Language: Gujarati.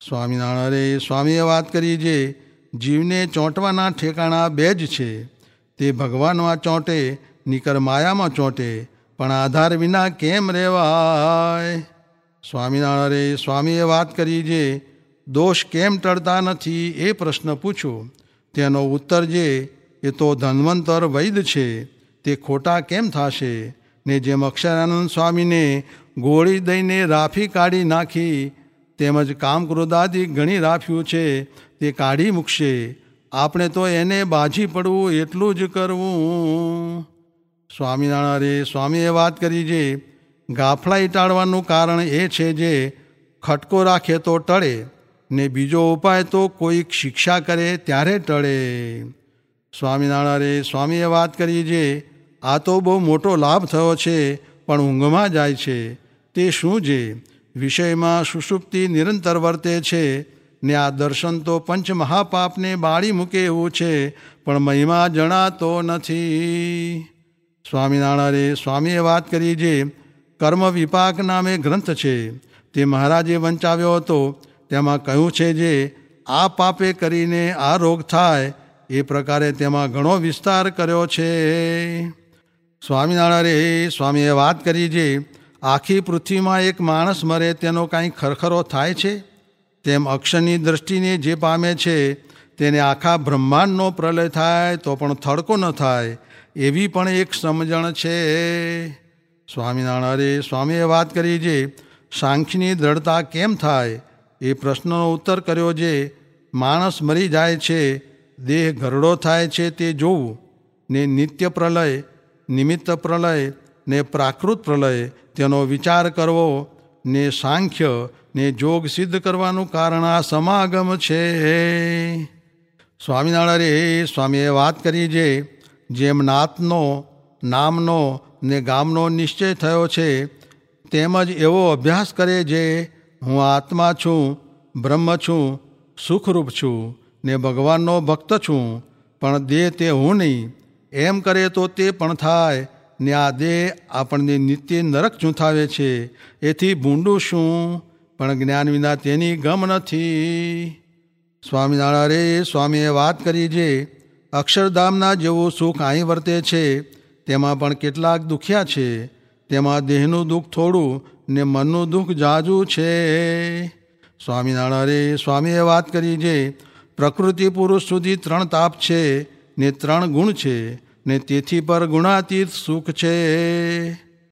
સ્વામિનારાયણ સ્વામીએ વાત કરી જે જીવને ચોંટવાના ઠેકાણા બે જ છે. તે ભગવાનમાં ચોંટે, નિકર માયામાં ચોંટે, પણ આધાર વિના કેમ રહેવાય? સ્વામિનારાયણ સ્વામીએ વાત કરી જે દોષ કેમ ટળતા નથી એ પ્રશ્ન પૂછો તેનો ઉત્તર જે, એ તો ધન્વંતર વૈદ છે. તે ખોટા કેમ થશે? ને જેમ અક્ષરાનંદ સ્વામીને ગોળી દઈને રાફી કાઢી નાખી તેમજ કામ ક્રોધાદી ઘણી રાફ્યું છે, તે કાઢી મૂકશે. આપણે તો એને બાજી પડવું એટલું જ કરવું. સ્વામિનારાયણ, સ્વામીએ વાત કરી જે ગાફલા ટાળવાનું કારણ એ છે જે, ખટકો રાખે તો ટળે, ને બીજો ઉપાય તો કોઈક શિક્ષા કરે ત્યારે ટળે. સ્વામિનારાયણ, સ્વામીએ વાત કરી જે, આ તો બહુ મોટો લાભ થયો છે, પણ ઊંઘમાં જાય છે. તે શું છે વિષયમાં સુષુપ્તિ નિરંતર વર્તે છે. ને આ દર્શન તો પંચ મહાપાપને બાળી મૂકે એવું છે, પણ મહિમા જણાતો નથી. સ્વામિનારાયણે સ્વામીએ વાત કરી જે કર્મ વિપાક નામે ગ્રંથ છે, તે મહારાજે વંચાવ્યો હતો. તેમાં કહ્યું છે જે, આ પાપે કરીને આ રોગ થાય, એ પ્રકારે તેમાં ઘણો વિસ્તાર કર્યો છે. સ્વામિનારાયણે સ્વામીએ વાત કરી જે આખી પૃથ્વીમાં એક માણસ મરે તેનો કાંઈ ખરખરો થાય છે? તેમ અક્ષરની દ્રષ્ટિને જે પામે છે, તેને આખા બ્રહ્માંડનો પ્રલય થાય તો પણ થડકો ન થાય, એવી પણ એક સમજણ છે. સ્વામિનારાયણ, અરે સ્વામીએ વાત કરી જે, સાંખીની દ્રઢતા કેમ થાય? એ પ્રશ્નનો ઉત્તર કર્યો જે, માણસ મરી જાય છે, દેહ ઘરડો થાય છે તે જોવું, ને નિત્ય પ્રલય, નિમિત્ત પ્રલય, ને પ્રાકૃત પ્રલય તેનો વિચાર કરવો, ને સાંખ્ય, ને જોગ સિદ્ધ કરવાનું કારણ આ સમાગમ છે. સ્વામિનારાયણે સ્વામીએ વાત કરી જે, જેમ નાતનો, નામનો, ને ગામનો નિશ્ચય થયો છે, તેમજ એવો અભ્યાસ કરે જે, હું આત્મા છું, બ્રહ્મ છું, સુખરૂપ છું, ને ભગવાનનો ભક્ત છું, પણ દેહ તે હું નહીં, એમ કરે તો તે પણ થાય ને આ દેહ આપણને નિત્ય નરક ચૂંથાવે છે. એથી ભૂંડું શું? પણ જ્ઞાન વિના તેની ગમ નથી. સ્વામિનારાયણે સ્વામીએ વાત કરી જે અક્ષરધામના જેવું સુખ અહીં વર્તે છે, તેમાં પણ કેટલાક દુખ્યા છે. તેમાં દેહનું દુઃખ થોડું ને મનનું દુઃખ જાજુ છે. સ્વામિનારાયણે સ્વામીએ વાત કરી જે પ્રકૃતિ પુરુષ સુધી ત્રણ તાપ છે ને ત્રણ ગુણ છે. ને તેથી પર ગુણાતીત સુખ છે.